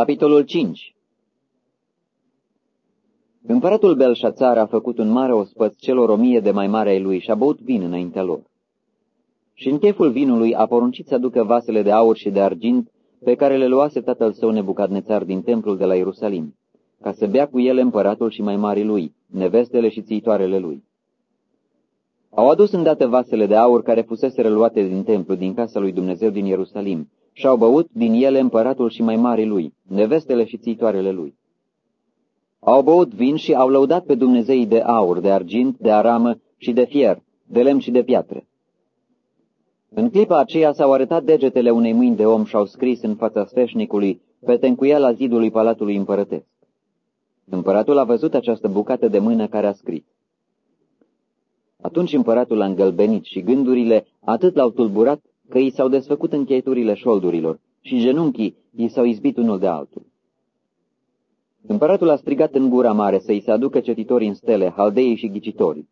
Capitolul 5 Împăratul Belșațar a făcut un mare ospăț celor o mie de mai mare ai lui și a băut vin înaintea lor. Și în cheful vinului a poruncit să aducă vasele de aur și de argint pe care le luase tatăl său Nebucadnețar din templul de la Ierusalim, ca să bea cu ele împăratul și mai mari lui, nevestele și țiitoarele lui. Au adus îndată vasele de aur care fusese reluate din templu, din casa lui Dumnezeu din Ierusalim, și au băut din ele împăratul și mai mari lui, nevestele și țiitoarele lui. Au băut vin și au lăudat pe Dumnezeii de aur, de argint, de aramă și de fier, de lemn și de piatră. În clipa aceea s-au arătat degetele unei mâini de om și au scris în fața sfeșnicului pe tencuiala zidului palatului împărătesc. Împăratul a văzut această bucată de mână care a scris. Atunci împăratul a îngălbenit și gândurile atât l-au tulburat că i s-au desfăcut încheieturile șoldurilor și genunchii i s-au izbit unul de altul. Împăratul a strigat în gura mare să-i se aducă cetitorii în stele, haldeii și ghicitorii.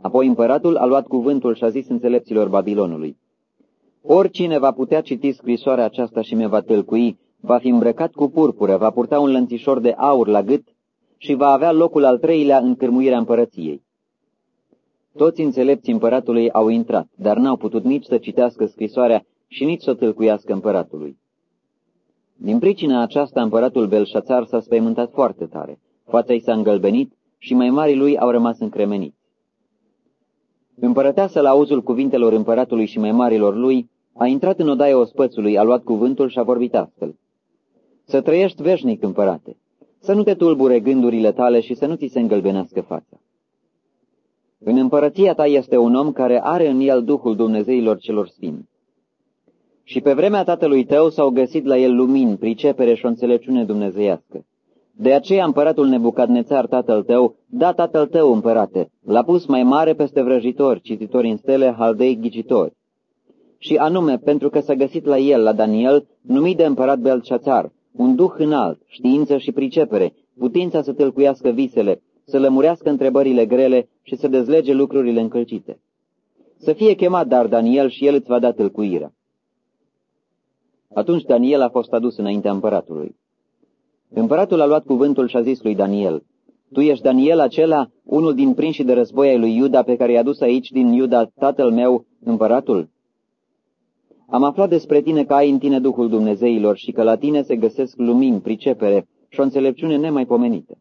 Apoi împăratul a luat cuvântul și a zis înțelepților Babilonului, Oricine va putea citi scrisoarea aceasta și me va tâlcui, va fi îmbrăcat cu purpură, va purta un lănțișor de aur la gât și va avea locul al treilea în cârmuirea împărăției. Toți înțelepții împăratului au intrat, dar n-au putut nici să citească scrisoarea și nici să tâlcuiască împăratului. Din pricina aceasta, împăratul Belșațar s-a spăimântat foarte tare, fața i s-a îngălbenit și mai mari lui au rămas încremeniți. Împărăteasă la auzul cuvintelor împăratului și mai marilor lui, a intrat în odaia ospățului, a luat cuvântul și a vorbit astfel. Să trăiești veșnic, împărate, să nu te tulbure gândurile tale și să nu ți se îngălbenească fața. În împărăția ta este un om care are în el Duhul Dumnezeilor celor sfinți. Și pe vremea tatălui tău s-au găsit la el lumini, pricepere și o înțelepciune dumnezeiască. De aceea împăratul Nebucadnețar, tatăl tău, da tatăl tău, împărate, l-a pus mai mare peste vrăjitori, cititori în stele, haldei, ghicitori. Și anume, pentru că s-a găsit la el, la Daniel, numit de împărat Belceațar, un duh înalt, știință și pricepere, putința să tâlcuiască visele, să lămurească întrebările grele și să dezlege lucrurile încălcite. Să fie chemat dar Daniel și el îți va da tâlcuirea. Atunci Daniel a fost adus înaintea împăratului. Împăratul a luat cuvântul și a zis lui Daniel, Tu ești Daniel acela, unul din prinșii de război ai lui Iuda, pe care i-a dus aici din Iuda tatăl meu, împăratul? Am aflat despre tine că ai în tine Duhul Dumnezeilor și că la tine se găsesc lumini, pricepere și o înțelepciune nemaipomenită.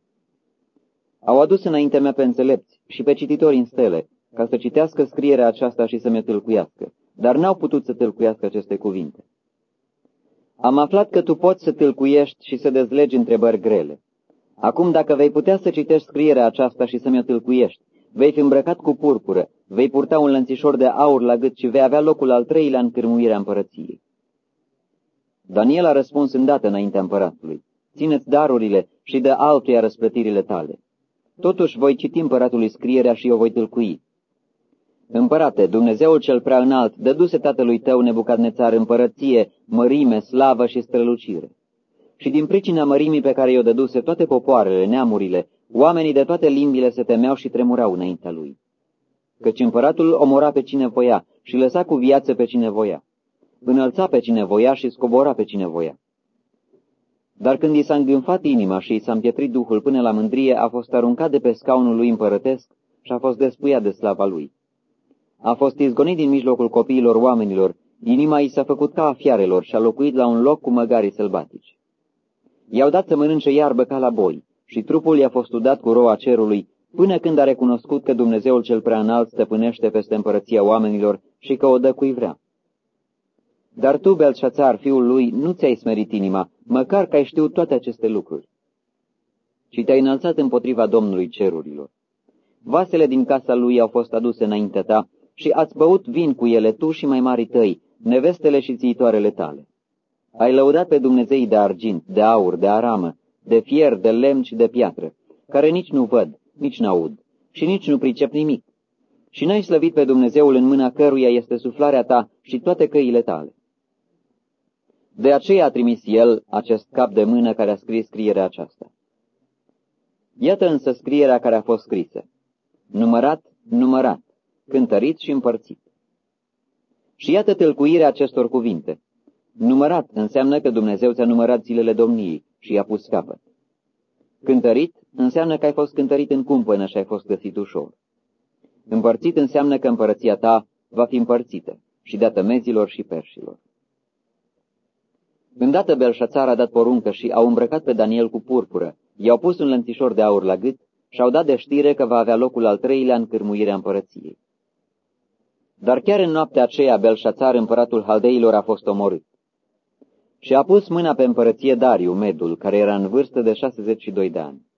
Au adus înaintea mea pe înțelepți și pe cititori în stele, ca să citească scrierea aceasta și să mi tâlcuiască, dar n-au putut să tâlcuiască aceste cuvinte. Am aflat că tu poți să tâlcuiești și să dezlegi întrebări grele. Acum, dacă vei putea să citești scrierea aceasta și să mi-o tâlcuiești, vei fi îmbrăcat cu purpură, vei purta un lănțișor de aur la gât și vei avea locul al treilea în cârmuirea împărăției. Daniel a răspuns îndată înaintea împăratului, țineți darurile și de altuia răsplătirile tale. Totuși voi citi împăratului scrierea și o voi tâlcui. Împărate, Dumnezeul cel prea înalt, dăduse tatălui tău Nebucadnețar împărăție, mărime, slavă și strălucire. Și din pricina mărimii pe care i-o dăduse toate popoarele, neamurile, oamenii de toate limbile se temeau și tremurau înaintea lui. Căci împăratul omora pe cine voia și lăsa cu viață pe cine voia. Înălța pe cine voia și scobora pe cine voia. Dar când i s-a îngânfat inima și i s-a împietrit duhul până la mândrie, a fost aruncat de pe scaunul lui împărătesc și a fost despuiat de slava lui. A fost izgonit din mijlocul copiilor oamenilor, inima i s-a făcut ca a fiarelor și a locuit la un loc cu măgarii sălbatici. I-au dat să mănânce iarbă ca la boi și trupul i-a fost udat cu roa cerului, până când a recunoscut că Dumnezeul cel prea înalt stăpânește peste împărăția oamenilor și că o dă cui vrea. Dar tu, Belșațar, fiul lui, nu ți-ai smerit inima, măcar că ai știut toate aceste lucruri. Și te-ai înălțat împotriva Domnului cerurilor. Vasele din casa lui au fost aduse înaintea ta și ați băut vin cu ele tu și mai mari tăi, nevestele și țiitoarele tale. Ai lăudat pe Dumnezei de argint, de aur, de aramă, de fier, de lemn și de piatră, care nici nu văd, nici n-aud și nici nu pricep nimic. Și n-ai slăvit pe Dumnezeul în mâna căruia este suflarea ta și toate căile tale. De aceea a trimis el acest cap de mână care a scris scrierea aceasta. Iată însă scrierea care a fost scrisă. Numărat, numărat, cântărit și împărțit. Și iată tâlcuirea acestor cuvinte. Numărat înseamnă că Dumnezeu ți-a numărat zilele domniei și i-a pus capăt. Cântărit înseamnă că ai fost cântărit în cumpănă și ai fost găsit ușor. Împărțit înseamnă că împărăția ta va fi împărțită și dată mezilor și perșilor. Îndată Belșațar a dat poruncă și au îmbrăcat pe Daniel cu purpură, i-au pus un lănțișor de aur la gât și au dat de știre că va avea locul al treilea în cârmuirea împărăției. Dar chiar în noaptea aceea Belșațar, împăratul haldeilor, a fost omorât. Și a pus mâna pe împărăție Dariu, Medul, care era în vârstă de 62 de ani.